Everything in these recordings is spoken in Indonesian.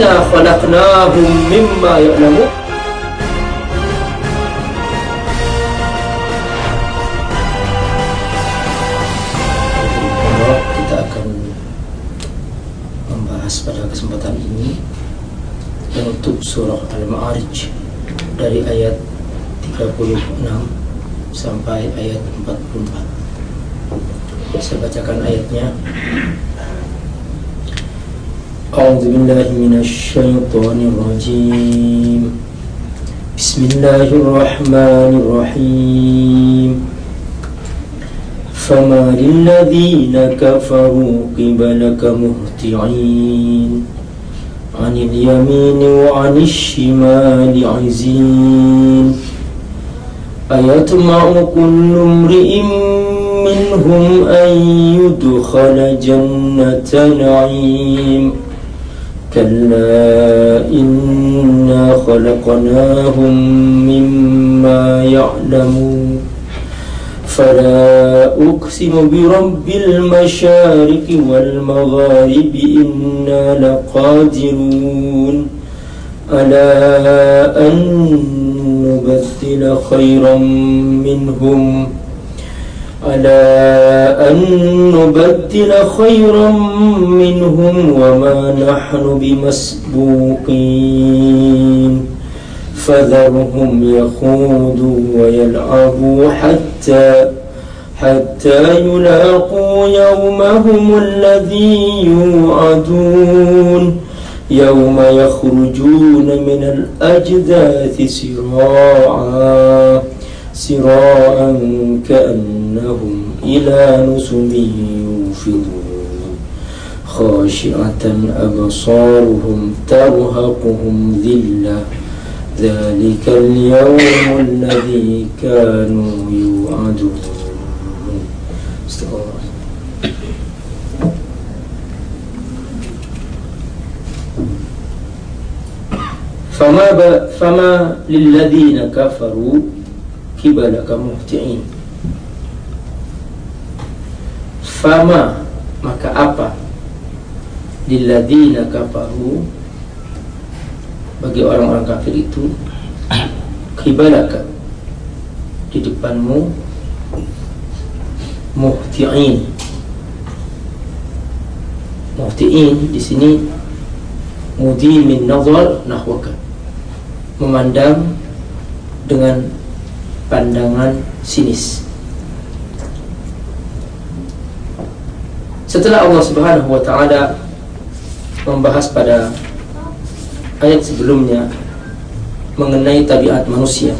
inna khalaqnahum mimma ya'lamu kita akan membahas pada kesempatan ini untuk surah Al-Ma'arij dari ayat 36 sampai ayat 44 saya bacakan ayatnya أعوذ بالله من الشيطان الرجيم. بسم الله الرحمن الرحيم. فما للذين كفروا قبلك مهطعين. عن اليمين وعن الشمال عزين. أيطمع كل امرئ منهم أن يدخل جنة نعيم. كلا إنا خلقناهم مما يعلمون. فلا أقسم برب المشارق والمغارب إنا لقادرون. ألا أن نبدل خيرا منهم ألا أن نبدل خيرا منهم وما نحن بمسبوقين. فذرهم يخوضوا ويلعبوا حتى حتى يلاقوا يومهم الذي يوعدون. يوم يخرجون من الأجداث سراعا سراعا كأنهم إلى نسب يوفضون. خاشعة أبصارهم ترهقهم ذلة. ذلك اليوم الذي كانوا يوعدون. فما. فما للذين كفروا kibalaka muhti'in Fama maka apa? Lilladina kafaru. Bagi orang-orang kafir itu Kibalaka Di depanmu Muhti'in. Muhti'in di sini Mudimin nazar nahwaka. Memandang Dengan pandangan sinis. Setelah Allah Subhanahu wa taala membahas pada ayat sebelumnya mengenai tabiat manusia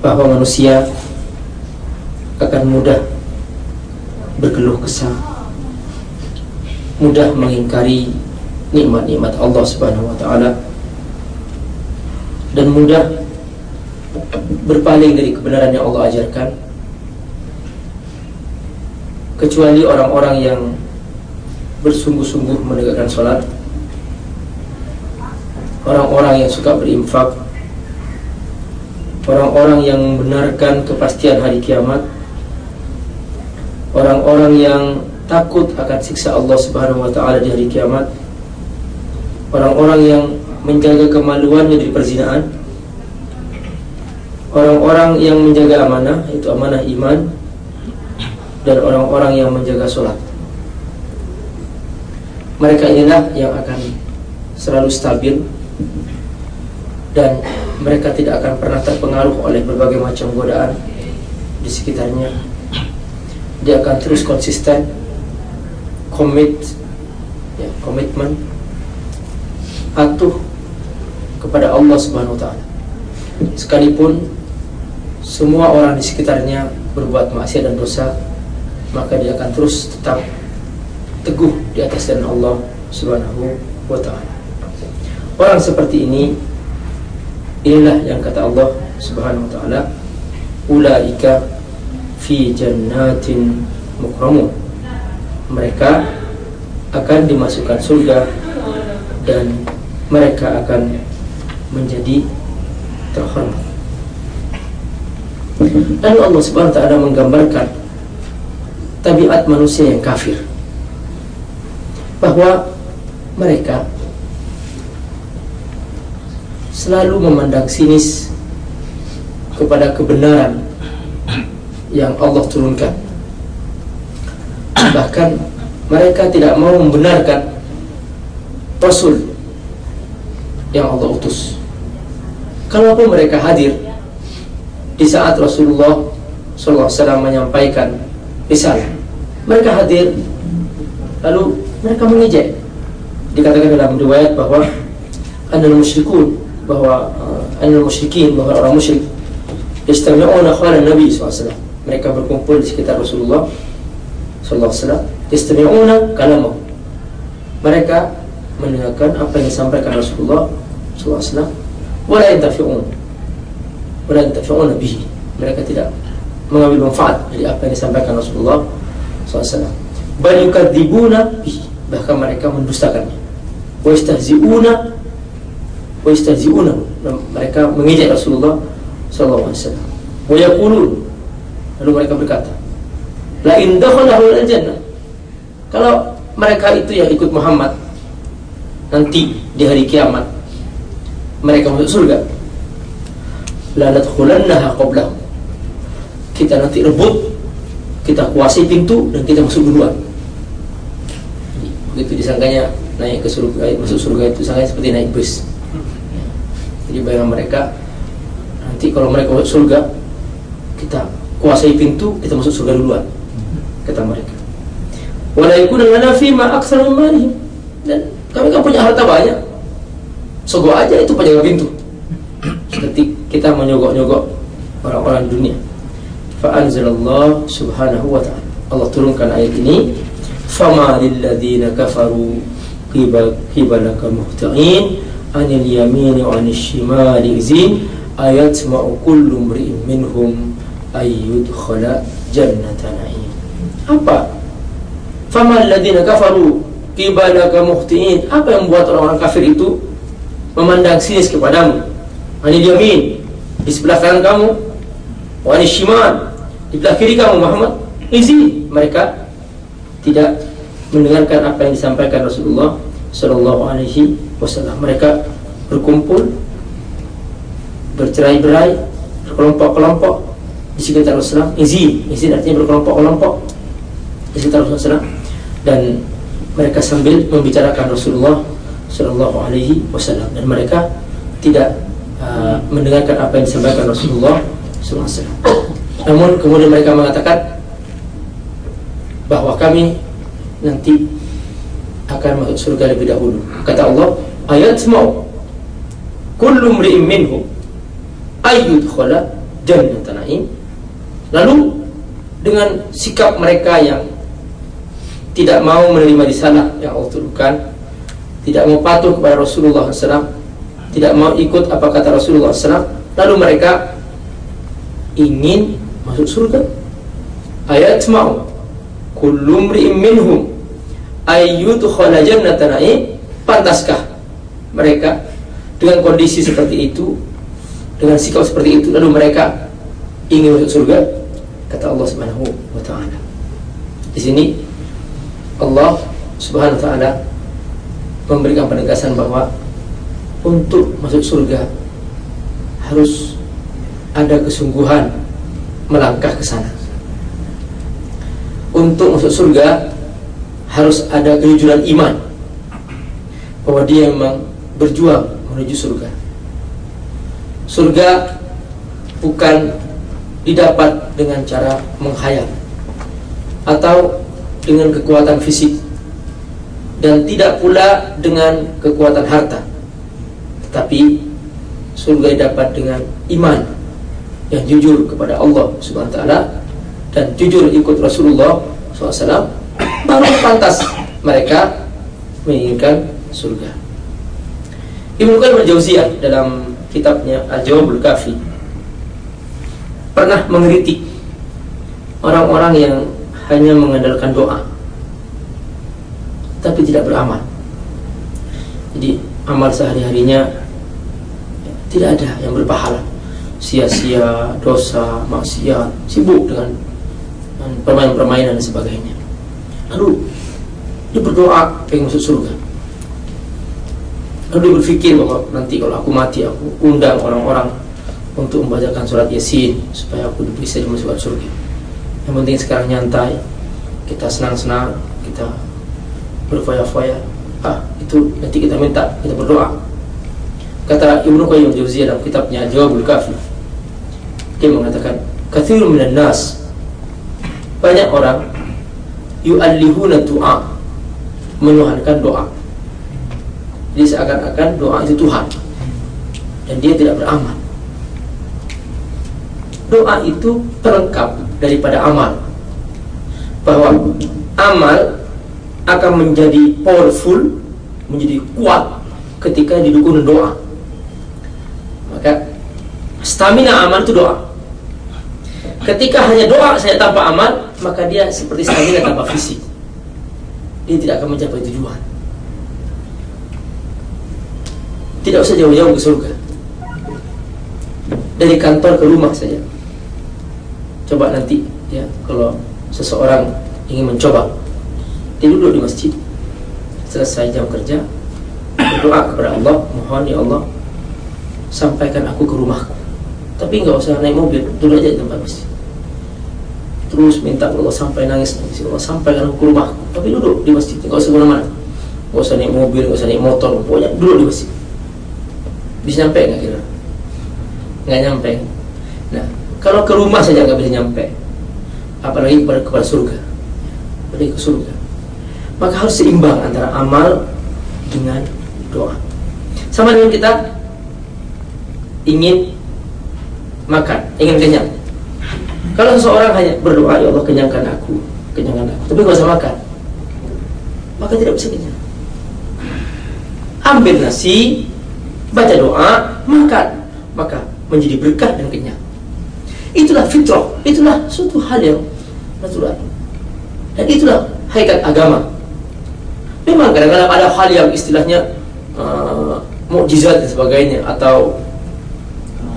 bahwa manusia akan mudah berkeluh kesah mudah mengingkari nikmat-nikmat Allah Subhanahu wa taala dan mudah berpaling dari kebenaran yang Allah ajarkan kecuali orang-orang yang bersungguh-sungguh menegakkan sholat orang-orang yang suka berinfak. Orang-orang yang membenarkan kepastian hari kiamat. Orang-orang yang takut akan siksa Allah Subhanahu wa taala di hari kiamat. Orang-orang yang menjaga kemaluannya dari perzinaan. Orang-orang yang menjaga amanah itu amanah iman dan orang-orang yang menjaga sholat. Mereka inilah yang akan selalu stabil dan mereka tidak akan pernah terpengaruh oleh berbagai macam godaan di sekitarnya. Dia akan terus konsisten komit ya, komitmen patuh kepada Allah Subhanahu wa taala. Sekalipun semua orang di sekitarnya berbuat maksiat dan dosa maka dia akan terus tetap teguh di atas jalan Allah Subhanahu wa taala. Orang seperti ini inilah yang kata Allah Subhanahu wa taala ulaika fi jannatin mukramun. Mereka akan dimasukkan surga dan mereka akan menjadi terhormat. Lalu Allah Subhanahu wa taala menggambarkan tabiat manusia yang kafir. Bahwa mereka selalu memandang sinis kepada kebenaran yang Allah turunkan. Bahkan mereka tidak mau membenarkan Rasul yang Allah utus. Kalaupun mereka hadir di saat Rasulullah SAW menyampaikan risalah, mereka hadir lalu mereka mengejek. Dikatakan dalam riwayat bahwa anal musyrikun bahwa uh, anal musyrikin bahwa orang musyrik yastami'una khala Nabi SAW. Mereka berkumpul di sekitar Rasulullah SAW. Yastami'una kalamahu. Mereka mendengarkan apa yang disampaikan Rasulullah SAW. Wala yantafi'un. Wala yantafi'un bihi. Mereka tidak mengambil manfaat dari apa yang disampaikan Rasulullah SAW. Bal yukadzibuna. Bahkan mereka mendustakannya. Wa yastahzi'una wa yastahzi'una. Mereka mengejek Rasulullah SAW. Wa yaqulun. Lalu mereka berkata, La in dakhalahu al-jannah. Kalau mereka itu yang ikut Muhammad nanti di hari kiamat mereka masuk surga la nadkhulannaha qablahu kita nanti rebut kita kuasai pintu dan kita masuk duluan begitu disangkanya naik ke surga masuk surga itu sangat seperti naik bus jadi bayangan mereka nanti kalau mereka masuk surga kita kuasai pintu kita masuk surga duluan kata mereka wala yakuna lana fi ma dan kami kan punya harta banyak. Sogok aja itu penjaga pintu. Seperti kita menyogok-nyogok orang-orang dunia. Fa'anzalallah subhanahu wa ta'ala. Allah turunkan ayat ini. Fama kafaru qibalaka muhta'in anil yamini wa anil shimali izin ayat ma'u kullu mri'in minhum ayyudkhala jannata na'im. Apa? Fama kafaru kibalaka muhtiin apa yang membuat orang-orang kafir itu memandang sinis kepadamu anil yamin di sebelah kanan kamu wa shimal di sebelah kiri kamu Muhammad isi mereka tidak mendengarkan apa yang disampaikan Rasulullah Shallallahu Alaihi Wasallam. Mereka berkumpul bercerai-berai berkelompok-kelompok di sekitar Rasulullah. Izin izin artinya berkelompok-kelompok di sekitar Rasulullah. Dan mereka sambil membicarakan Rasulullah Shallallahu Alaihi Wasallam. Dan mereka tidak uh, mendengarkan apa yang disampaikan Rasulullah Sallallahu Alaihi Wasallam. Namun kemudian mereka mengatakan bahwa kami nanti akan masuk surga lebih dahulu. Kata Allah, ayat semua kullu mri'in minhum ayyudkhala jannatan na'im. Lalu dengan sikap mereka yang tidak mau menerima risalah yang Allah turunkan, tidak mau patuh kepada Rasulullah SAW, tidak mau ikut apa kata Rasulullah SAW, lalu mereka ingin masuk surga. Ayat mau kullu mri'in minhum ayyudkhala jannatan pantaskah mereka dengan kondisi seperti itu dengan sikap seperti itu lalu mereka ingin masuk surga? Kata Allah Subhanahu wa taala. Di sini Allah Subhanahu wa taala memberikan penegasan bahwa untuk masuk surga harus ada kesungguhan melangkah ke sana. Untuk masuk surga harus ada kejujuran iman bahwa dia memang berjuang menuju surga. Surga bukan didapat dengan cara menghayal atau dengan kekuatan fisik dan tidak pula dengan kekuatan harta tetapi surga dapat dengan iman yang jujur kepada Allah Subhanahu wa taala dan jujur ikut Rasulullah SAW baru pantas mereka menginginkan surga. Ibnu Qayyim al-Jauziyah dalam kitabnya Al-Jawabul Kafi pernah mengkritik orang-orang yang hanya mengandalkan doa tapi tidak beramal jadi amal sehari-harinya tidak ada yang berpahala sia-sia, dosa, maksiat, sibuk dengan permainan-permainan dan sebagainya lalu dia berdoa pengen masuk surga Lalu berpikir bahwa nanti kalau aku mati aku undang orang-orang untuk membacakan surat Yasin supaya aku bisa dimasukkan surga. Yang penting sekarang nyantai, kita senang-senang, kita berfoya-foya. Ah, itu nanti kita minta, kita berdoa. Kata Ibnu Qayyim Jauziyah dalam kitabnya Jawabul Kafi. Dia mengatakan, "Katsirun minan nas" Banyak orang yu'allihuna du'a menuhankan doa. Jadi seakan-akan doa itu Tuhan dan dia tidak beramal. Doa itu pelengkap daripada amal. Bahwa amal akan menjadi powerful menjadi kuat ketika didukung doa. Maka stamina amal itu doa ketika hanya doa saya tanpa amal maka dia seperti stamina tanpa fisik. Dia tidak akan mencapai tujuan. Tidak usah jauh-jauh ke surga. Dari kantor ke rumah saja. Coba nanti ya Kalau seseorang ingin mencoba Dia duduk di masjid. Selesai jam kerja Berdoa kepada Allah Mohon ya Allah Sampaikan aku ke rumahku. Tapi nggak usah naik mobil Duduk aja di tempat masjid Terus minta Allah sampai nangis nangis Allah sampaikan aku ke rumahku Tapi duduk di masjid Nggak usah ke mana-mana Nggak usah naik mobil, nggak usah naik motor Pokoknya duduk di masjid bisa nyampe nggak kira? Nggak nyampe. Nah, kalau ke rumah saja nggak bisa nyampe, apalagi kepada kepada surga, apalagi ke surga. Maka harus seimbang antara amal dengan doa. Sama dengan kita ingin makan, ingin kenyang. Kalau seseorang hanya berdoa, ya Allah kenyangkan aku, kenyangkan aku, tapi nggak usah makan, maka tidak bisa kenyang. Ambil nasi, baca doa, makan, maka menjadi berkah dan kenyang. Itulah fitrah, itulah suatu hal yang natural. Dan itulah hakikat agama. Memang kadang-kadang ada hal yang istilahnya uh, mukjizat dan sebagainya atau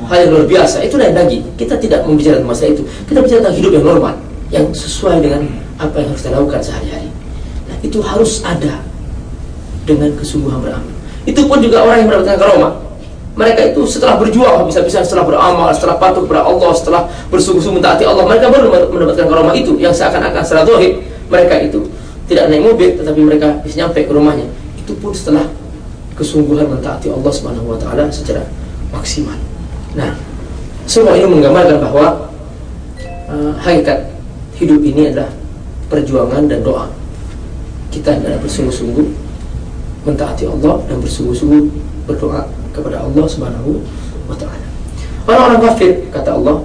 hal yang luar biasa. Itulah yang lagi. Kita tidak membicarakan masalah itu. Kita bicara tentang hidup yang normal, yang sesuai dengan apa yang harus kita lakukan sehari-hari. Nah, itu harus ada dengan kesungguhan beramal. Itu pun juga orang yang mendapatkan karomah. Mereka itu setelah berjuang bisa-bisa setelah beramal, setelah patuh kepada Allah, setelah bersungguh-sungguh mentaati Allah, mereka baru mendapatkan karomah itu yang seakan-akan secara zahir mereka itu tidak naik mobil tetapi mereka bisa nyampe ke rumahnya. Itu pun setelah kesungguhan mentaati Allah Subhanahu wa taala secara maksimal. Nah, semua ini menggambarkan bahwa uh, hakikat hidup ini adalah perjuangan dan doa. Kita adalah bersungguh-sungguh mentaati Allah dan bersungguh-sungguh berdoa kepada Allah Subhanahu wa taala. Orang-orang kafir kata Allah,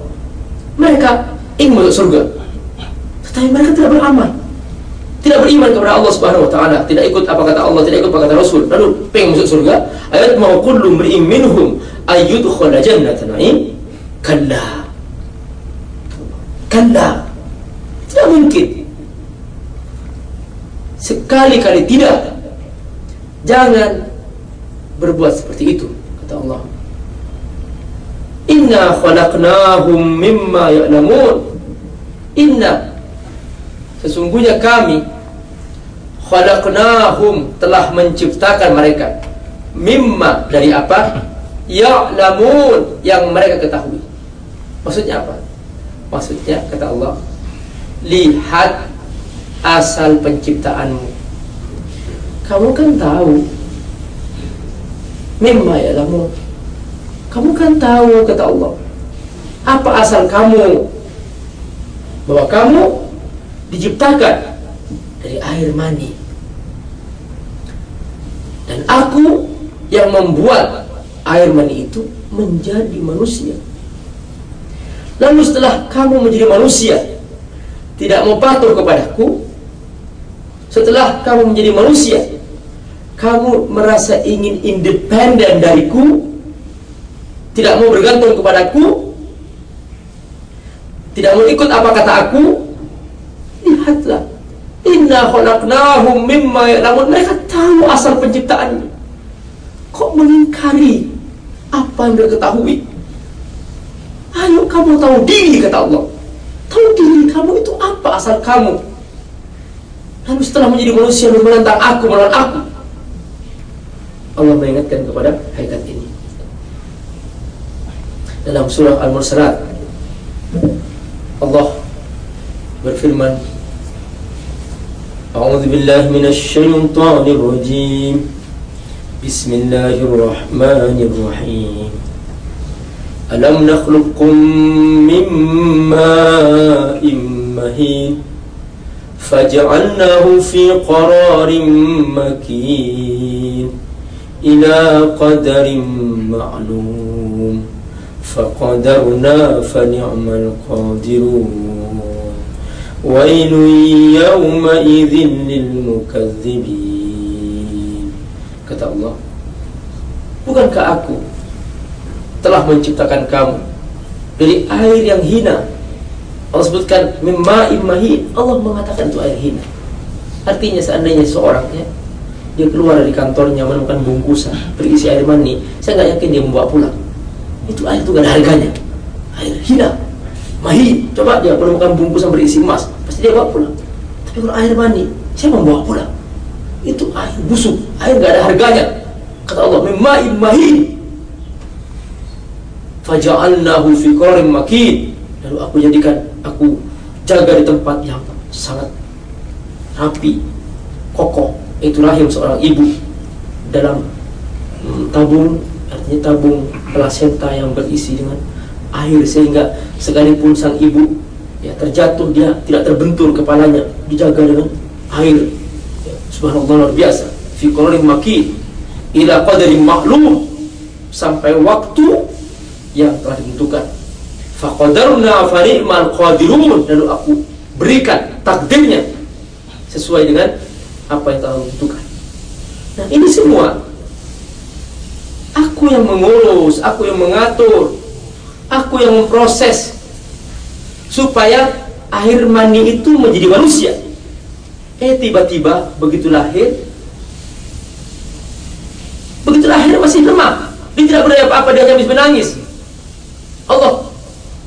mereka ingin masuk surga. Tetapi mereka tidak beramal. Tidak beriman kepada Allah Subhanahu wa taala, tidak ikut apa kata Allah, tidak ikut apa kata Rasul. Lalu pengen masuk surga, ayat mau kullu minhum ayyudkhula jannatan na'im? Kalla. Kalla. Tidak mungkin. Sekali-kali tidak Jangan berbuat seperti itu kata Allah. Inna khalaqnahum mimma ya'lamun. Inna sesungguhnya kami khalaqnahum telah menciptakan mereka mimma dari apa? Ya'lamun yang mereka ketahui. Maksudnya apa? Maksudnya kata Allah, lihat asal penciptaanmu. Kamu kan tahu. Mimma ya kamu kamu kan tahu kata Allah apa asal kamu? Bahwa kamu diciptakan dari air mani. Dan aku yang membuat air mani itu menjadi manusia. Lalu setelah kamu menjadi manusia tidak mau patuh kepadaku setelah kamu menjadi manusia kamu merasa ingin independen dariku tidak mau bergantung kepadaku tidak mau ikut apa kata aku lihatlah inna khalaqnahum mimma ya'lamun. Mereka tahu asal penciptaannya. Kok mengingkari apa yang mereka ketahui ayo kamu tahu diri kata Allah tahu diri kamu itu apa asal kamu Lalu setelah menjadi manusia lalu menentang aku, melawan aku. Allah mengingatkan kepada hakikat ini. Dalam surah Al-Mursalat Allah berfirman A'udzu billahi rajim بسم الله الرحمن الرحيم. ألم نخلقكم من ماء مهين فجعلناه في قرار مكين إلى قدر معلوم فقدرنا فنعم القادرون. ويل يومئذ للمكذبين. Kata Allah bukankah aku telah menciptakan kamu dari air yang hina? Allah sebutkan mimma Allah mengatakan itu air hina. Artinya seandainya seorang ya dia keluar dari kantornya menemukan bungkusan berisi air mani saya nggak yakin dia membawa pulang. Itu air itu gak ada harganya. Air hina mahi coba dia menemukan bungkusan berisi emas pasti dia bawa pulang. Tapi kalau air mani siapa membawa pulang itu air busuk. Air gak ada harganya. Kata Allah mimma mahin. Faja'alnahu fi qararin makin. Lalu aku jadikan aku jaga di tempat yang sangat rapi kokoh. Itu rahim seorang ibu dalam hmm, tabung artinya tabung plasenta yang berisi dengan air sehingga sekalipun sang ibu ya terjatuh dia tidak terbentur kepalanya. Dijaga dengan air subhanallah luar biasa fi qararin makin ila qadarin maklum sampai waktu yang telah ditentukan faqadarna fa ni'mal qadirun lalu aku berikan takdirnya sesuai dengan apa yang telah tentukan. Nah, ini semua aku yang mengurus, aku yang mengatur, aku yang memproses supaya air mani itu menjadi manusia. Eh tiba-tiba begitu lahir begitu lahir masih lemah. Dia tidak berdaya apa-apa, dia hanya menangis. Allah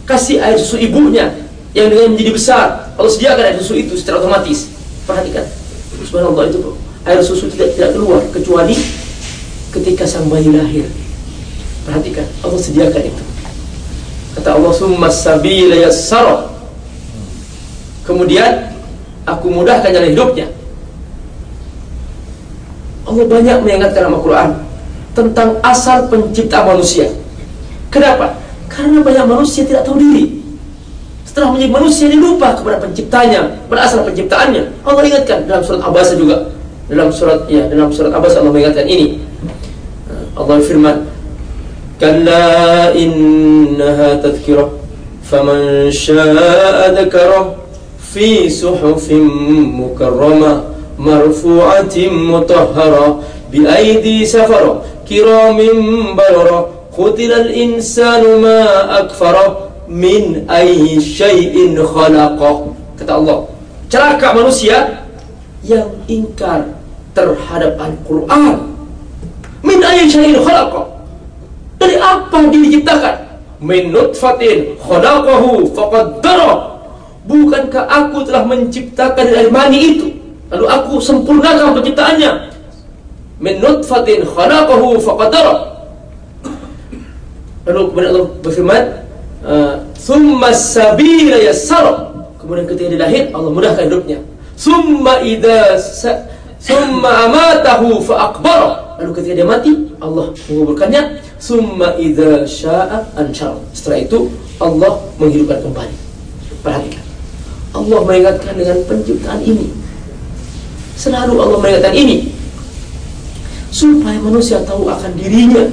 kasih air susu ibunya yang dengan menjadi besar. Allah sediakan air susu itu secara otomatis. Perhatikan subhanallah itu air susu tidak tidak keluar kecuali ketika sang bayi lahir. Perhatikan Allah sediakan itu. Kata Allah summa sabila yassara. Kemudian aku mudahkan jalan hidupnya Allah banyak mengingatkan dalam Al-Quran tentang asal pencipta manusia kenapa? Karena banyak manusia tidak tahu diri. Setelah menjadi manusia dia lupa kepada penciptanya, berasal penciptaannya. Allah ingatkan dalam surat Abbas juga. Dalam surat ya, dalam surat Abbas Allah mengingatkan ini. Allah firman, "Kalla innaha tadhkirah, faman syaa'a suhufin mukarramah marfu'atin mutahharah bi aidi safara kiramin bararah Qutilal insanu ma akfara min ayyi syai'in khalaqah. Kata Allah, celaka manusia yang ingkar terhadap Al-Qur'an. Min ayyi syai'in khalaqah. Dari apa diciptakan? Min nutfatin khalaqahu faqaddara. Bukankah aku telah menciptakan dari mani itu? Lalu aku sempurnakan penciptaannya. Min nutfatin khalaqahu faqaddara Lalu kemudian Allah berfirman, "Tsumma sabila yassara." Kemudian ketika dia lahir, Allah mudahkan hidupnya. Summa idza summa amatahu fa. Lalu ketika dia mati, Allah menguburkannya. Summa idza syaa anshar. Setelah itu Allah menghidupkan kembali. Perhatikan. Allah mengingatkan dengan penciptaan ini. Selalu Allah mengingatkan ini supaya manusia tahu akan dirinya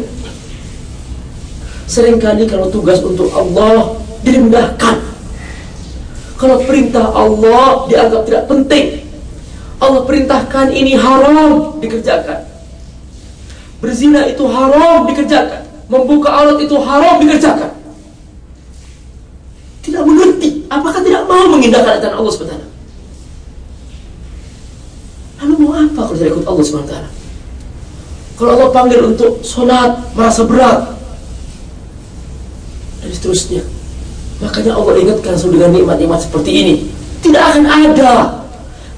Seringkali kalau tugas untuk Allah direndahkan. Kalau perintah Allah dianggap tidak penting. Allah perintahkan ini haram dikerjakan. Berzina itu haram dikerjakan. Membuka aurat itu haram dikerjakan. Tidak mengerti. Apakah tidak mau mengindahkan aturan Allah SWT? Lalu mau apa kalau tidak ikut Allah SWT? Kalau Allah panggil untuk sholat merasa berat, dan seterusnya. Makanya Allah ingatkan selalu dengan nikmat-nikmat seperti ini. Tidak akan ada.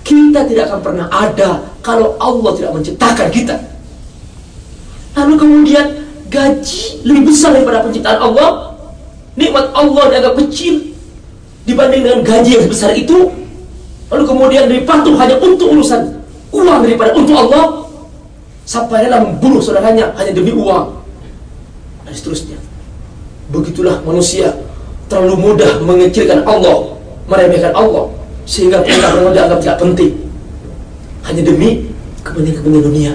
Kita tidak akan pernah ada kalau Allah tidak menciptakan kita. Lalu kemudian gaji lebih besar daripada penciptaan Allah. Nikmat Allah dianggap kecil dibanding dengan gaji yang sebesar itu. Lalu kemudian patuh hanya untuk urusan uang daripada untuk Allah. Sampai rela membunuh saudaranya hanya demi uang. Dan seterusnya. Begitulah manusia terlalu mudah mengecilkan Allah, meremehkan Allah sehingga kita Allah dianggap tidak penting hanya demi kepentingan-kepentingan dunia.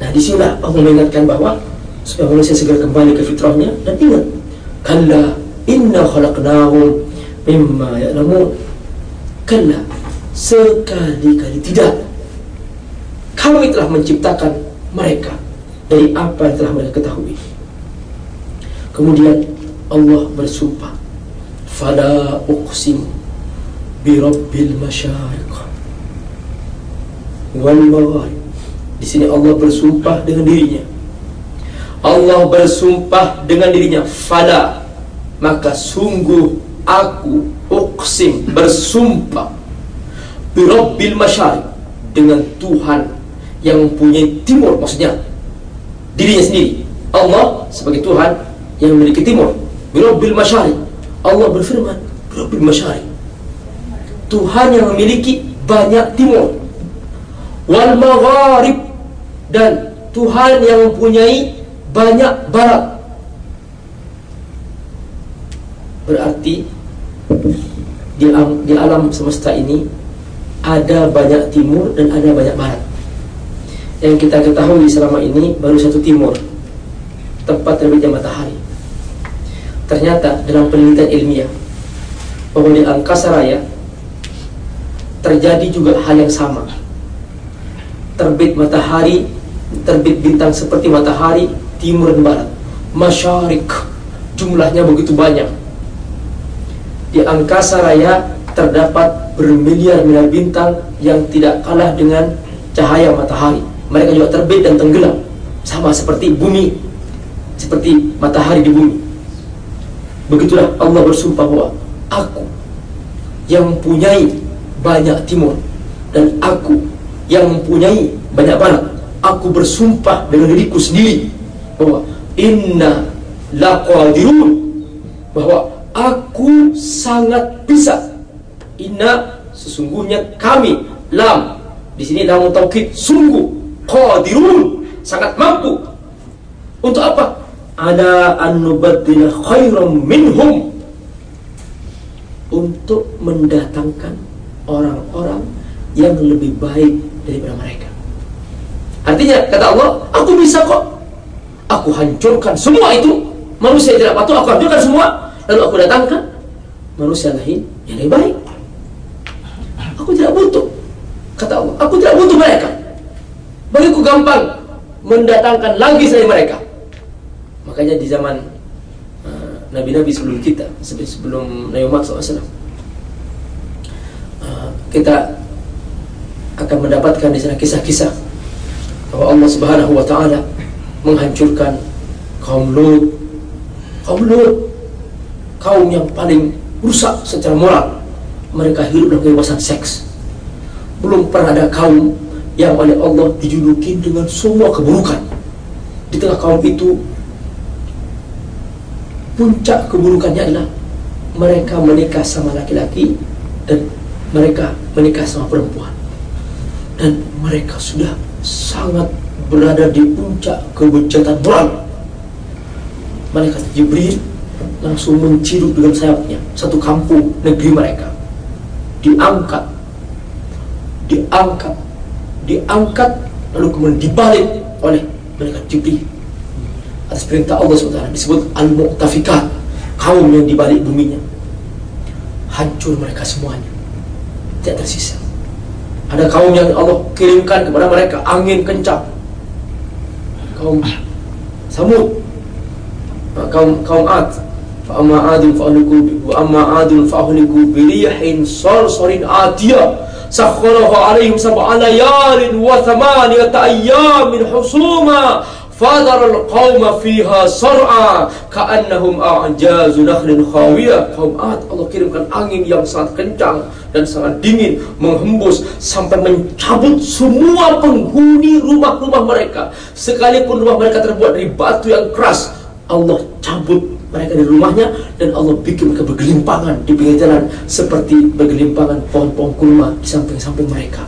Nah di sinilah Allah mengingatkan bahwa supaya manusia segera kembali ke fitrahnya dan ingat kalla inna khalaqnahum mimma ya'lamun kalla sekali-kali tidak. Kami telah menciptakan mereka dari apa yang telah mereka ketahui. Kemudian Allah bersumpah fala uqsim birabbil masyariq. Wal magharib di sini Allah bersumpah dengan dirinya. Allah bersumpah dengan dirinya. Fala maka sungguh aku uqsim bersumpah birabbil masyariq dengan Tuhan yang mempunyai timur maksudnya dirinya sendiri. Allah sebagai Tuhan yang memiliki timur. Birabbil masyariq. Allah berfirman birabbil masyariq. Tuhan yang memiliki banyak timur. Wal magharib. Dan Tuhan yang mempunyai banyak barat berarti di, di alam semesta ini ada banyak timur dan ada banyak barat. Yang kita ketahui selama ini baru satu timur tempat terbitnya matahari. Ternyata dalam penelitian ilmiah bahwa di angkasa raya terjadi juga hal yang sama. Terbit matahari terbit bintang seperti matahari timur dan barat. Masyarik jumlahnya begitu banyak di angkasa raya terdapat bermiliar-miliar bintang yang tidak kalah dengan cahaya matahari. Mereka juga terbit dan tenggelam. Sama seperti bumi seperti matahari di bumi. Begitulah Allah bersumpah bahwa aku yang mempunyai banyak timur dan aku yang mempunyai banyak barat aku bersumpah dengan diriku sendiri bahwa inna laqadirun bahwa aku sangat bisa inna sesungguhnya kami lam di sini lam taukid sungguh qadirun sangat mampu untuk apa ada an nubaddila minhum untuk mendatangkan orang-orang yang lebih baik daripada mereka. Artinya kata Allah, aku bisa kok. Aku hancurkan semua itu. Manusia tidak patuh, aku hancurkan semua. Lalu aku datangkan manusia lain yang lebih baik. Aku tidak butuh. Kata Allah, aku tidak butuh mereka. Bagiku gampang mendatangkan lagi selain mereka. Makanya di zaman uh, Nabi-Nabi uh, sebelum kita, sebelum Nabi Muhammad SAW, kita akan mendapatkan di sana kisah-kisah bahwa Allah Subhanahu wa taala menghancurkan kaum Lut. Kaum Lut kaum yang paling rusak secara moral. Mereka hidup dalam kebebasan seks. Belum pernah ada kaum yang oleh Allah dijuluki dengan semua keburukan. Di tengah kaum itu puncak keburukannya adalah mereka menikah sama laki-laki dan mereka menikah sama perempuan dan mereka sudah sangat berada di puncak kebejatan moral malaikat Jibril langsung menciru dengan sayapnya satu kampung negeri mereka diangkat diangkat diangkat lalu kemudian dibalik oleh malaikat Jibril atas perintah Allah SWT disebut Al-Mu'tafikat kaum yang dibalik buminya hancur mereka semuanya tidak tersisa. Ada kaum yang Allah kirimkan kepada mereka angin kencang. Kaum Samud, kaum kaum Ad, fa amma adun fa ahliku wa amma adun fa ahliku bi rihin sarsarin atiyah سخره عليهم سبع ليال وثمانية أيام حصوما fadaral qauma fiha sar'a ka'annahum a'jazu nakhlin khawiyah kaum Ad Allah kirimkan angin yang sangat kencang dan sangat dingin menghembus sampai mencabut semua penghuni rumah-rumah mereka sekalipun rumah mereka terbuat dari batu yang keras Allah cabut mereka di rumahnya dan Allah bikin mereka bergelimpangan di pinggir jalan seperti bergelimpangan pohon-pohon kurma di samping-samping mereka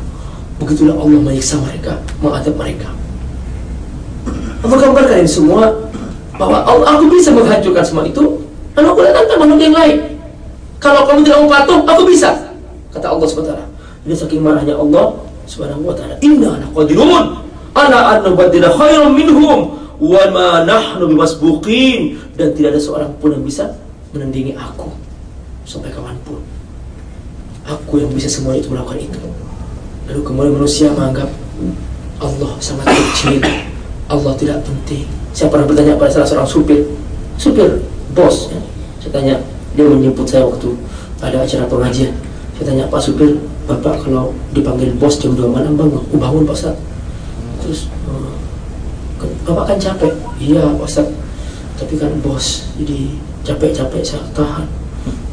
begitulah Allah menyiksa mereka mengadab mereka Allah gambarkan ini semua bahwa Allah, aku bisa menghancurkan semua itu dan aku datangkan makhluk yang lain. Kalau kamu tidak mau patuh, aku bisa. Kata Allah SWT. Ini saking marahnya Allah Subhanahu wa taala. Inna laqadirun ala an nubaddila khairan minhum wa ma nahnu bimasbuqin dan tidak ada seorang pun yang bisa menandingi aku sampai kapan pun. Aku yang bisa semua itu melakukan itu. Lalu kemudian manusia menganggap Allah sangat kecil Allah tidak penting. Saya pernah bertanya pada salah seorang supir, supir bos. Ya. Saya tanya, dia menjemput saya waktu ada acara pengajian. Saya tanya Pak supir, bapak kalau dipanggil bos jam 2 malam bangun, bangun Pak Ustaz. Terus, uh, bapak kan capek, iya Pak Ustaz. Tapi kan bos, jadi capek-capek saya tahan.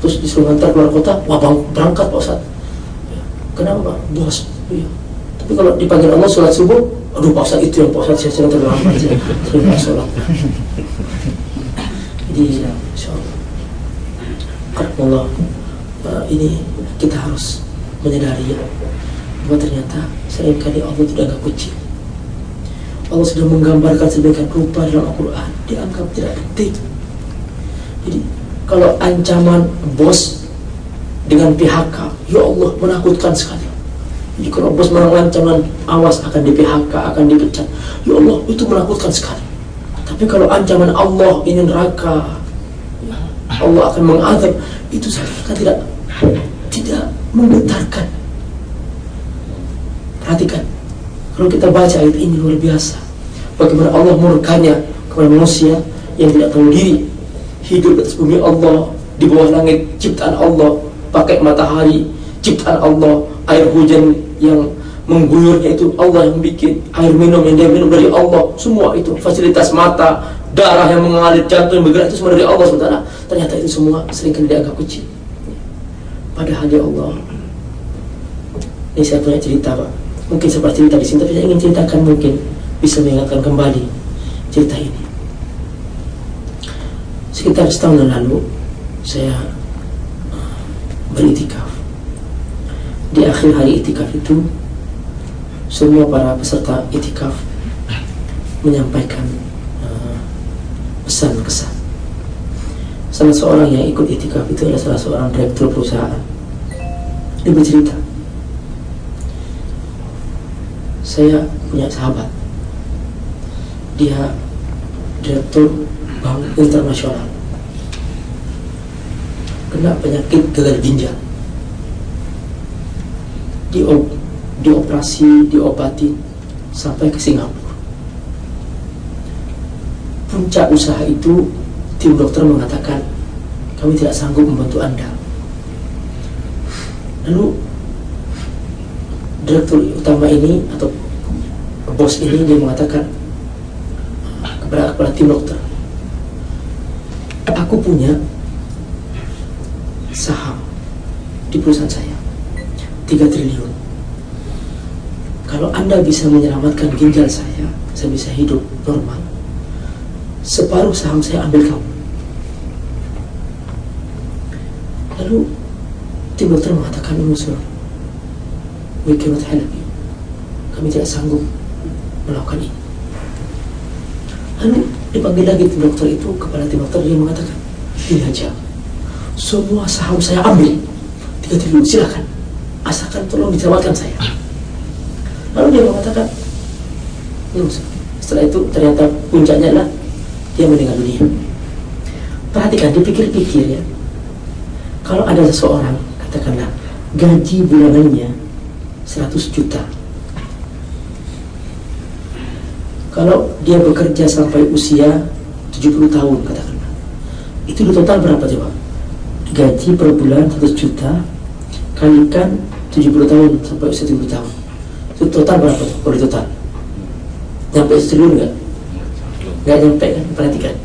Terus disuruh ngantar keluar kota, wah bang, berangkat Pak Ustaz. Ya. Kenapa? Bos. Iya. Tapi kalau dipanggil Allah sholat subuh, aduh Pak Ustadz itu yang Pak Ustadz saya terlambat aja terima sholat jadi insya Allah uh, ini kita harus menyadari ya bahwa ternyata sering kali Allah tidak anggap kecil Allah sudah menggambarkan sebagian rupa dalam Al-Quran dianggap tidak penting jadi kalau ancaman bos dengan PHK ya Allah menakutkan sekali jika bos mengancam awas akan di PHK, akan dipecat. Ya Allah, itu menakutkan sekali. Tapi kalau ancaman Allah ini neraka, Allah akan mengadab, itu saya tidak tidak menggetarkan. Perhatikan, kalau kita baca ayat ini luar biasa. Bagaimana Allah murkanya kepada manusia yang tidak tahu diri, hidup atas bumi Allah, di bawah langit ciptaan Allah, pakai matahari ciptaan Allah, air hujan yang mengguyurnya itu Allah yang bikin air minum yang dia minum dari Allah. Semua itu fasilitas mata darah yang mengalir jantung yang bergerak itu semua dari Allah saudara ternyata itu semua sering kali dianggap kecil. Padahal ya Allah ini saya punya cerita pak mungkin seperti cerita di sini tapi saya ingin ceritakan mungkin bisa mengingatkan kembali cerita ini. Sekitar setahun yang lalu saya uh, beritikaf. Di akhir hari itikaf itu semua para peserta itikaf menyampaikan uh, pesan kesan salah seorang yang ikut itikaf itu adalah salah seorang direktur perusahaan. Dia bercerita saya punya sahabat dia direktur bank internasional kena penyakit gagal ginjal diop, dioperasi, diobati sampai ke Singapura. Puncak usaha itu tim dokter mengatakan kami tidak sanggup membantu Anda. Lalu direktur utama ini atau bos ini dia mengatakan kepada kepada tim dokter, aku punya saham di perusahaan saya 3 triliun. Kalau anda bisa menyelamatkan ginjal saya saya bisa hidup normal. Separuh saham saya ambil kamu. Lalu tim dokter mengatakan unsur we cannot help you. Kami tidak sanggup melakukan ini. Lalu dipanggil lagi tim dokter itu kepada tim dokter dia mengatakan ini aja semua saham saya ambil. Tiga triliun silakan. Asalkan tolong diselamatkan saya. Lalu dia mengatakan setelah itu ternyata puncaknya adalah dia meninggal dunia. Perhatikan dipikir-pikir ya. Kalau ada seseorang katakanlah gaji bulanannya 100 juta kalau dia bekerja sampai usia 70 tahun katakanlah itu di total berapa coba? Gaji per bulan 100 juta kalikan 70 tahun sampai usia 70 tahun. Itu total berapa kalau total? Triliun enggak nggak? Nyampe kan? Perhatikan.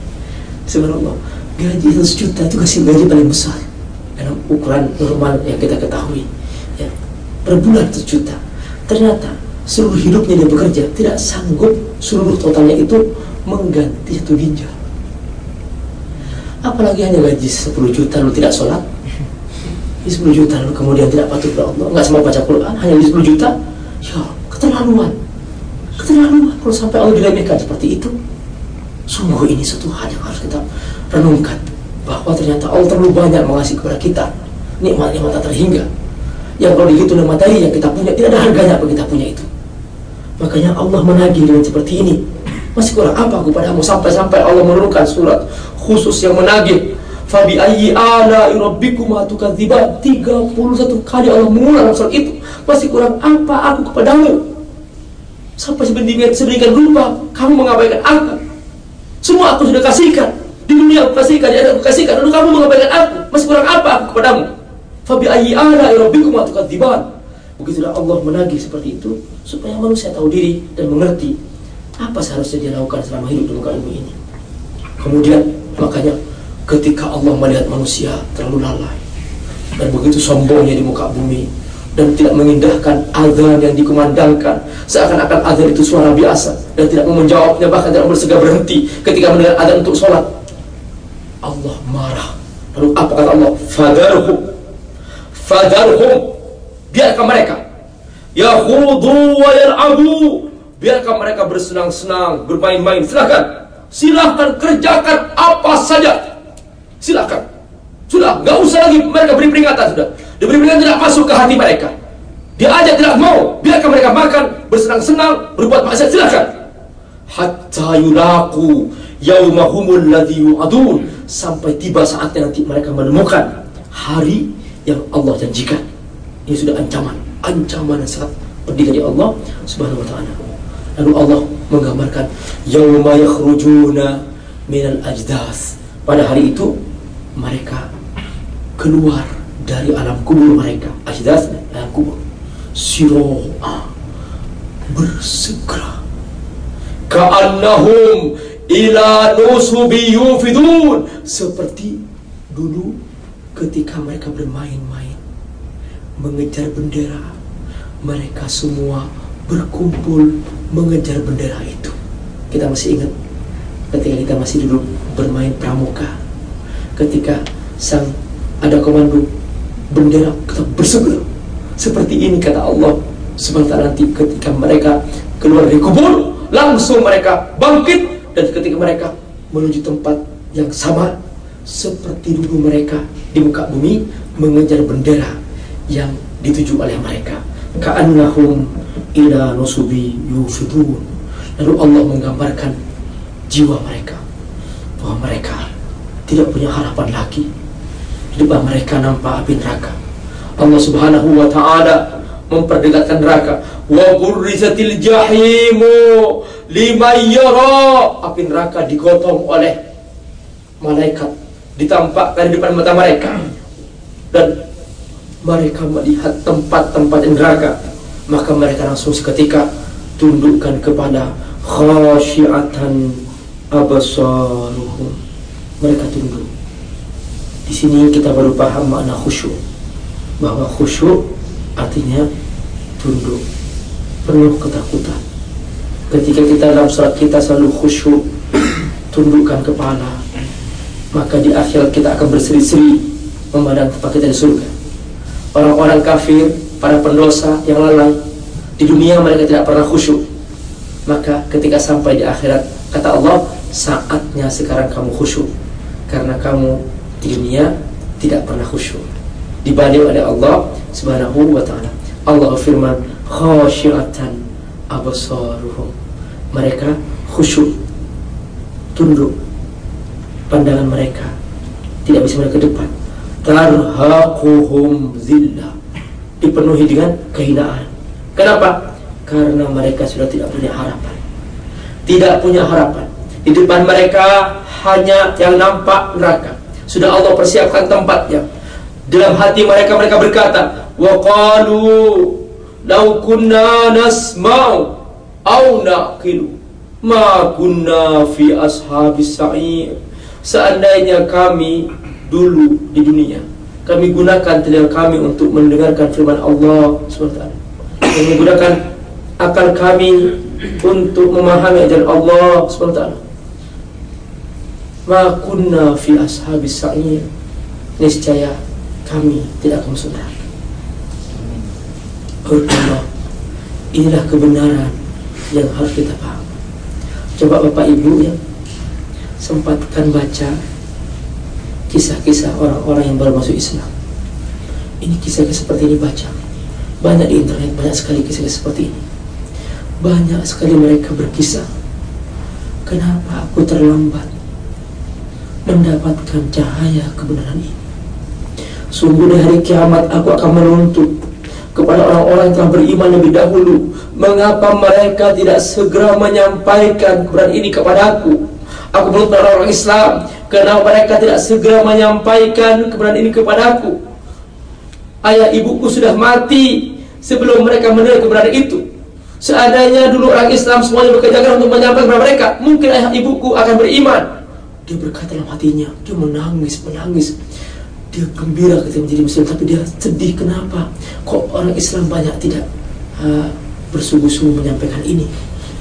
Subhanallah. Gaji 100 juta itu kasih gaji paling besar. Dalam ukuran normal yang kita ketahui ya. Per bulan 100 juta. Ternyata seluruh hidupnya dia bekerja. Tidak sanggup seluruh totalnya itu mengganti satu ginjal. Apalagi hanya gaji 10 juta lalu tidak sholat. Di 10 juta lalu kemudian tidak patuh kepada Allah. Nggak semua baca Quran hanya di 10 juta. Ya keterlaluan. Keterlaluan. Kalau sampai Allah diremehkan seperti itu sungguh ini satu hal yang harus kita renungkan. Bahwa ternyata Allah terlalu banyak mengasih kepada kita nikmat-nikmat terhingga. Yang kalau dihitung dengan materi yang kita punya tidak ada harganya apa kita punya itu makanya Allah menagih dengan seperti ini. Masih kurang apa aku padamu? Sampai-sampai Allah menurunkan surat khusus yang menagih. Fabi ayyi ala rabbikuma tukadziban. 31 kali Allah mengulang surat itu. Masih kurang apa aku kepadamu? Sampai sedemikian sedemikian rupa kamu mengabaikan aku. Semua aku sudah kasihkan. Di dunia aku kasihkan di aku kasihkan. Lalu kamu mengabaikan aku. Masih kurang apa aku kepadamu? Fabi ayyi ala rabbikuma tukadziban begitulah Allah menagih seperti itu supaya manusia tahu diri dan mengerti apa seharusnya dia lakukan selama hidup di muka ilmu ini. Kemudian makanya ketika Allah melihat manusia terlalu lalai dan begitu sombongnya di muka bumi dan tidak mengindahkan azan yang dikumandangkan seakan-akan azan itu suara biasa dan tidak menjawabnya bahkan tidak bersegera berhenti ketika mendengar azan untuk sholat. Allah marah. Lalu apa kata Allah? Fadarhum. Fadarhum biarkan mereka yahudu wa yar'abu biarkan mereka bersenang-senang bermain-main silahkan silahkan kerjakan apa saja Silakan. Sudah, nggak usah lagi mereka beri peringatan sudah. Diberi peringatan tidak masuk ke hati mereka. Dia aja tidak mau, biarkan mereka makan, bersenang-senang, berbuat maksiat, silakan. Hatta yulaku yaumahumul ladzi yu'adun sampai tiba saatnya nanti mereka menemukan hari yang Allah janjikan. Ini sudah ancaman, ancaman yang sangat pedih dari Allah Subhanahu wa taala. Lalu Allah menggambarkan yauma yakhrujuna minal ajdas. Pada hari itu mereka keluar dari alam kubur mereka. Ajdas alam kubur. Siro'a bersegera. Ka'annahum ila nusubi yufidun. Seperti dulu ketika mereka bermain-main mengejar bendera. Mereka semua berkumpul mengejar bendera itu. Kita masih ingat ketika kita masih dulu bermain pramuka. Ketika sang ada komando bendera kita bersegera seperti ini kata Allah. Sebentar nanti ketika mereka keluar dari kubur langsung mereka bangkit. Dan ketika mereka menuju tempat yang sama seperti dulu mereka di muka bumi mengejar bendera yang dituju oleh mereka. Ka'annahum ila nusubi yufidun. Lalu Allah menggambarkan jiwa mereka. Bahwa mereka tidak punya harapan lagi. Di depan mereka nampak api neraka. Allah subhanahu wa ta'ala memperdekatkan neraka. Wa burrizatil jahimu liman yara. Api neraka digotong oleh malaikat. Ditampakkan di depan mata mereka. Dan mereka melihat tempat-tempat neraka maka mereka langsung seketika tundukkan kepada khasyiatan abasaruhum mereka tunduk. Di sini kita baru paham makna khusyuk. Bahwa khusyuk artinya tunduk, penuh ketakutan. Ketika kita dalam salat kita selalu khusyuk, tundukkan kepala, maka di akhirat kita akan berseri-seri memandang tempat kita di surga. Orang-orang kafir, para pendosa yang lalai, di dunia mereka tidak pernah khusyuk. Maka ketika sampai di akhirat, kata Allah, saatnya sekarang kamu khusyuk karena kamu di dunia tidak pernah khusyuk dibanding oleh Allah Subhanahu wa taala. Allah firman khasyiatan absaruhum. Mereka khusyuk tunduk pandangan mereka tidak bisa melihat ke depan. Tarhaquhum zillah. Dipenuhi dengan kehinaan. Kenapa? Karena mereka sudah tidak punya harapan. Tidak punya harapan. Di depan mereka hanya yang nampak neraka. Sudah Allah persiapkan tempatnya. Dalam hati mereka mereka berkata, "Wa qalu law kunna nasma'u aw naqilu Ma kunna fi ashabis sa'ir. Seandainya kami dulu di dunia kami gunakan telinga kami untuk mendengarkan firman Allah SWT. Kami gunakan akal kami untuk memahami ajaran Allah SWT. Ma kunna fi ashabis sa'ir. Niscaya kami tidak akan masuk neraka. Allah, inilah kebenaran yang harus kita paham. Coba Bapak Ibu ya sempatkan baca kisah-kisah orang-orang yang baru masuk Islam. Ini kisah-kisah seperti ini baca. Banyak di internet, banyak sekali kisah-kisah seperti ini. Banyak sekali mereka berkisah. Kenapa aku terlambat mendapatkan cahaya kebenaran ini? Sungguh di hari kiamat aku akan menuntut kepada orang-orang yang telah beriman lebih dahulu Mengapa mereka tidak segera menyampaikan kebenaran ini kepada aku Aku menuntut orang-orang Islam Kenapa mereka tidak segera menyampaikan kebenaran ini kepada aku. Ayah ibuku sudah mati Sebelum mereka mendengar kebenaran itu. Seandainya dulu orang Islam semuanya bekerja untuk menyampaikan kepada mereka. Mungkin ayah ibuku akan beriman. Dia berkata dalam hatinya Dia menangis, menangis. Dia gembira ketika menjadi muslim tapi dia sedih. Kenapa? Kok orang Islam banyak tidak uh, bersungguh-sungguh menyampaikan ini?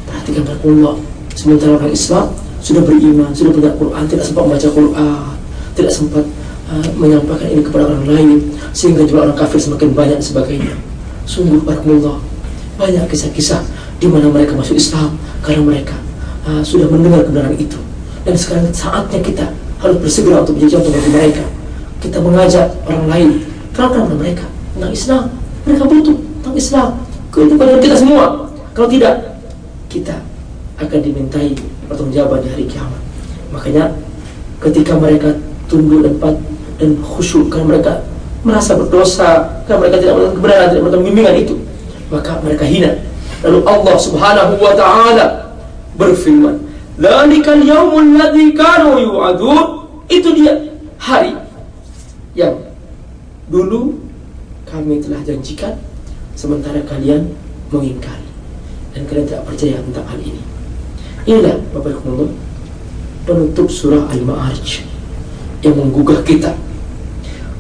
Perhatikan Allah. Sementara orang Islam sudah beriman sudah punya Quran tidak sempat membaca Quran tidak sempat uh, menyampaikan ini kepada orang lain sehingga juga orang kafir semakin banyak dan sebagainya. Sungguh Allah banyak kisah-kisah di mana mereka masuk Islam karena mereka uh, sudah mendengar kebenaran itu. Dan sekarang saatnya kita harus bersegera untuk menjadi contoh bagi mereka. Kita mengajak orang lain kenapa mereka tentang Islam. Mereka butuh tentang Islam. Pada kita semua. Kalau tidak kita akan dimintai pertanggungjawaban di hari kiamat. Makanya ketika mereka tunduk dan dan khusyuk karena mereka merasa berdosa karena mereka tidak melakukan kebenaran tidak melakukan bimbingan itu maka mereka hina. Lalu Allah Subhanahu wa taala berfirman "Dzalikal yaumul ladzi kanu yu'adun" itu dia hari yang dulu kami telah janjikan sementara kalian mengingkari. Dan kalian tidak percaya tentang hal ini. Inilah Bapak Ibu penutup surah Al-Ma'arij yang menggugah kita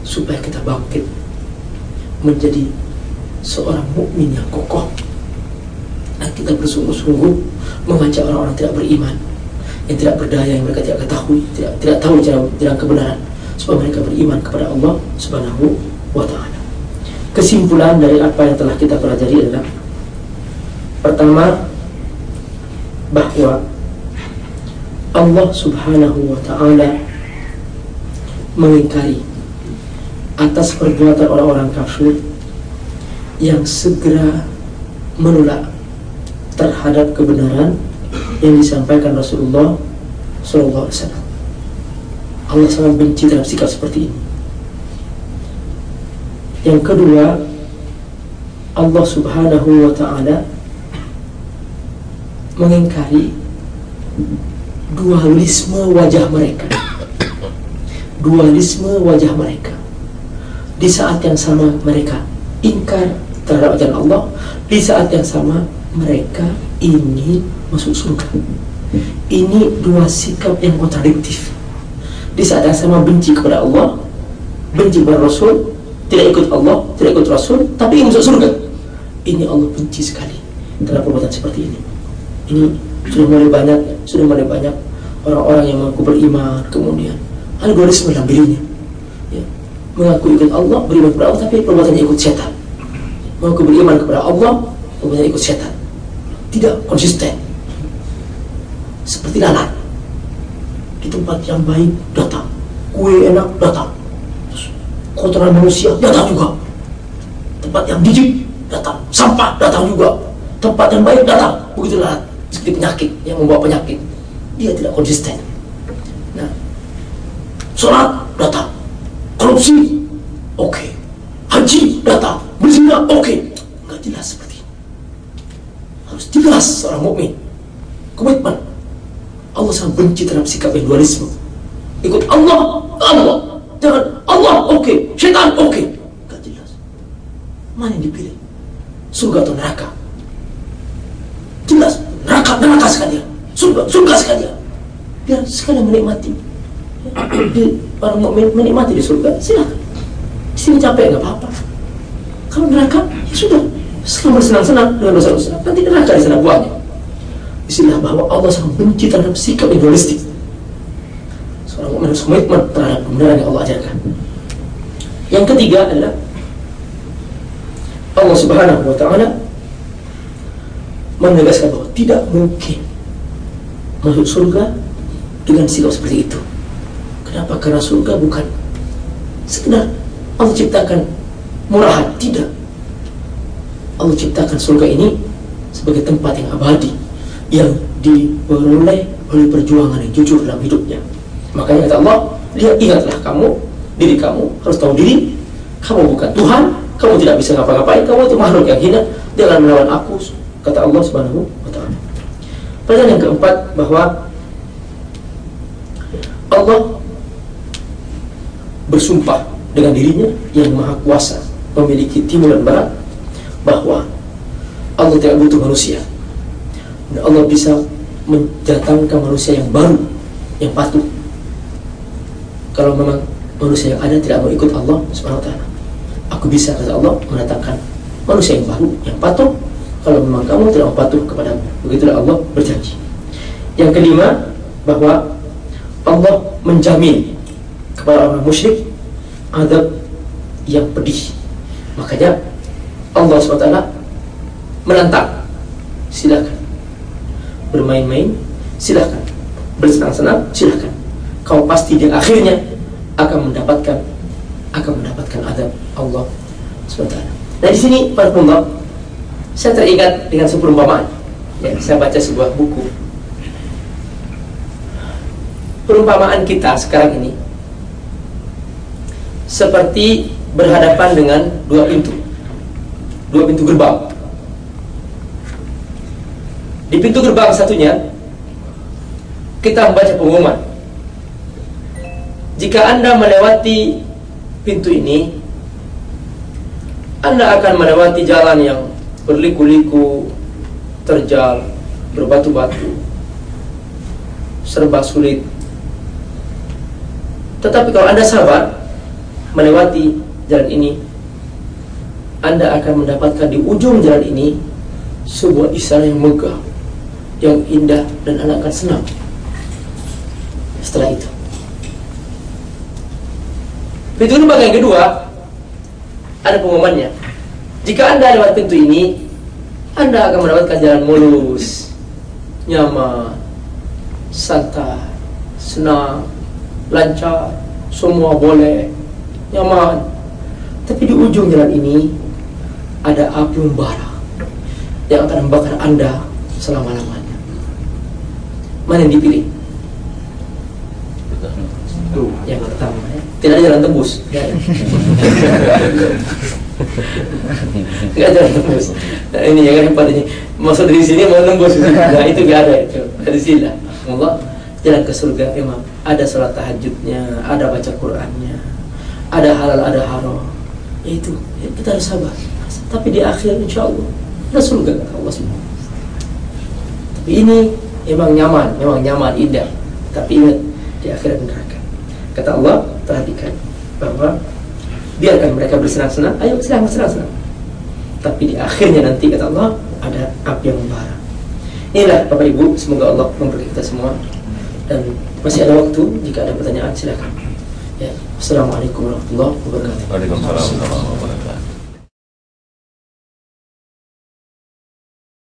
supaya kita bangkit menjadi seorang mukmin yang kokoh dan kita bersungguh-sungguh mengajak orang-orang tidak beriman yang tidak berdaya yang mereka tidak ketahui tidak tidak tahu jalan, jalan kebenaran supaya mereka beriman kepada Allah Subhanahu wa taala. Kesimpulan dari apa yang telah kita pelajari adalah pertama bahwa Allah Subhanahu wa taala mengingkari atas perbuatan orang-orang kafir yang segera menolak terhadap kebenaran yang disampaikan Rasulullah Wasallam. Allah sangat benci terhadap sikap seperti ini. Yang kedua, Allah Subhanahu wa taala mengingkari dualisme wajah mereka. Dualisme wajah mereka. Di saat yang sama mereka ingkar terhadap ajaran Allah, di saat yang sama mereka ingin masuk surga. Ini dua sikap yang kontradiktif di saat yang sama benci kepada Allah benci kepada Rasul tidak ikut Allah, tidak ikut Rasul tapi ingin masuk surga ini Allah benci sekali terhadap perbuatan seperti ini ini sudah mulai banyak sudah mulai banyak orang-orang yang mengaku beriman kemudian. Dualisme dalam dirinya ya. mengaku ikut Allah beriman kepada Allah tapi perbuatannya ikut setan. Mengaku beriman kepada Allah perbuatannya ikut setan. Tidak konsisten. Seperti lalat. Di tempat yang baik datang. Kue enak datang. Kotoran manusia datang juga. Tempat yang jijik datang. Sampah datang juga. Tempat yang baik datang. Begitulah seperti penyakit yang membawa penyakit dia tidak konsisten nah sholat datang korupsi oke okay. haji datang berzina oke okay. nggak jelas seperti ini harus jelas seorang mukmin komitmen Allah sangat benci terhadap sikap yang dualisme. Ikut Allah, Allah. Jangan Allah, oke. Okay. Syaitan, oke. Okay. Gak jelas. Mana yang dipilih? Surga atau neraka? Jelas, neraka, neraka sekalian. surga surga sekali. Biar sekali menikmati. Ya, orang mukmin menikmati di surga silakan. Di sini capek nggak apa-apa. Kalau neraka? Ya sudah. Sekarang bersenang-senang dengan dosa-dosa. Nanti neraka di sana buahnya di sinilah bahwa Allah sangat benci terhadap sikap egoistik. Seorang mukmin harus komitmen terhadap kebenaran yang Allah ajarkan. Yang ketiga adalah Allah Subhanahu wa taala menegaskan bahwa tidak mungkin masuk surga dengan sikap seperti itu. Kenapa? Karena surga bukan sekedar Allah ciptakan murahan, tidak. Allah ciptakan surga ini sebagai tempat yang abadi yang diperoleh oleh perjuangan yang jujur dalam hidupnya. Makanya kata Allah, lihat ingatlah kamu, diri kamu harus tahu diri, kamu bukan Tuhan, kamu tidak bisa ngapa-ngapain, kamu itu makhluk yang hina, jangan melawan aku, kata Allah Subhanahu taala. Pertanyaan yang keempat bahwa Allah bersumpah dengan dirinya yang maha kuasa memiliki timur dan barat bahwa Allah tidak butuh manusia dan Allah bisa mendatangkan manusia yang baru yang patuh kalau memang manusia yang ada tidak mau ikut Allah subhanahu wa ta'ala aku bisa kata Allah mendatangkan manusia yang baru yang patuh kalau memang kamu tidak patuh kepada begitulah Allah berjanji. Yang kelima bahwa Allah menjamin kepada orang musyrik adab yang pedih. Makanya Allah SWT menantang. Silakan. Bermain-main silakan. Bersenang-senang silakan. Kau pasti di akhirnya akan mendapatkan akan mendapatkan adab Allah SWT. Nah di sini para penumpang saya teringat dengan perumpamaan. Ya, saya baca sebuah buku. Perumpamaan kita sekarang ini seperti berhadapan dengan dua pintu. Dua pintu gerbang. Di pintu gerbang satunya kita membaca pengumuman. Jika Anda melewati pintu ini, Anda akan melewati jalan yang berliku-liku, terjal, berbatu-batu, serba sulit. Tetapi kalau Anda sabar melewati jalan ini, Anda akan mendapatkan di ujung jalan ini sebuah istana yang megah, yang indah dan Anda akan senang. Setelah itu, pintu gerbang yang kedua ada pengumumannya jika Anda lewat pintu ini, Anda akan mendapatkan jalan mulus, nyaman, santai, senang, lancar, semua boleh, nyaman. Tapi di ujung jalan ini ada api membara yang akan membakar Anda selama-lamanya. Mana yang dipilih? Yang pertama ya. Tidak ada jalan tembus. Gak ada tembus. Nah, ini jangan lupa ini. Maksud dari sini mau tembus. Nah itu gak ada itu. Dari sini lah. Allah jalan ke surga memang ada sholat tahajudnya, ada baca Qurannya, ada halal, ada haram. Ya itu ya, kita harus sabar. Tapi di akhir insya Allah ada surga kata Allah semua. Tapi ini memang nyaman, memang nyaman, indah. Tapi ingat di akhirat neraka. Kata Allah, perhatikan bahwa biarkan mereka bersenang-senang. Ayo silahkan bersenang-senang. Tapi di akhirnya nanti kata Allah ada api yang membara. Inilah Bapak Ibu semoga Allah memberkati kita semua. Dan masih ada waktu jika ada pertanyaan silakan. Ya Assalamualaikum warahmatullahi wabarakatuh. Warahmatullahi wabarakatuh.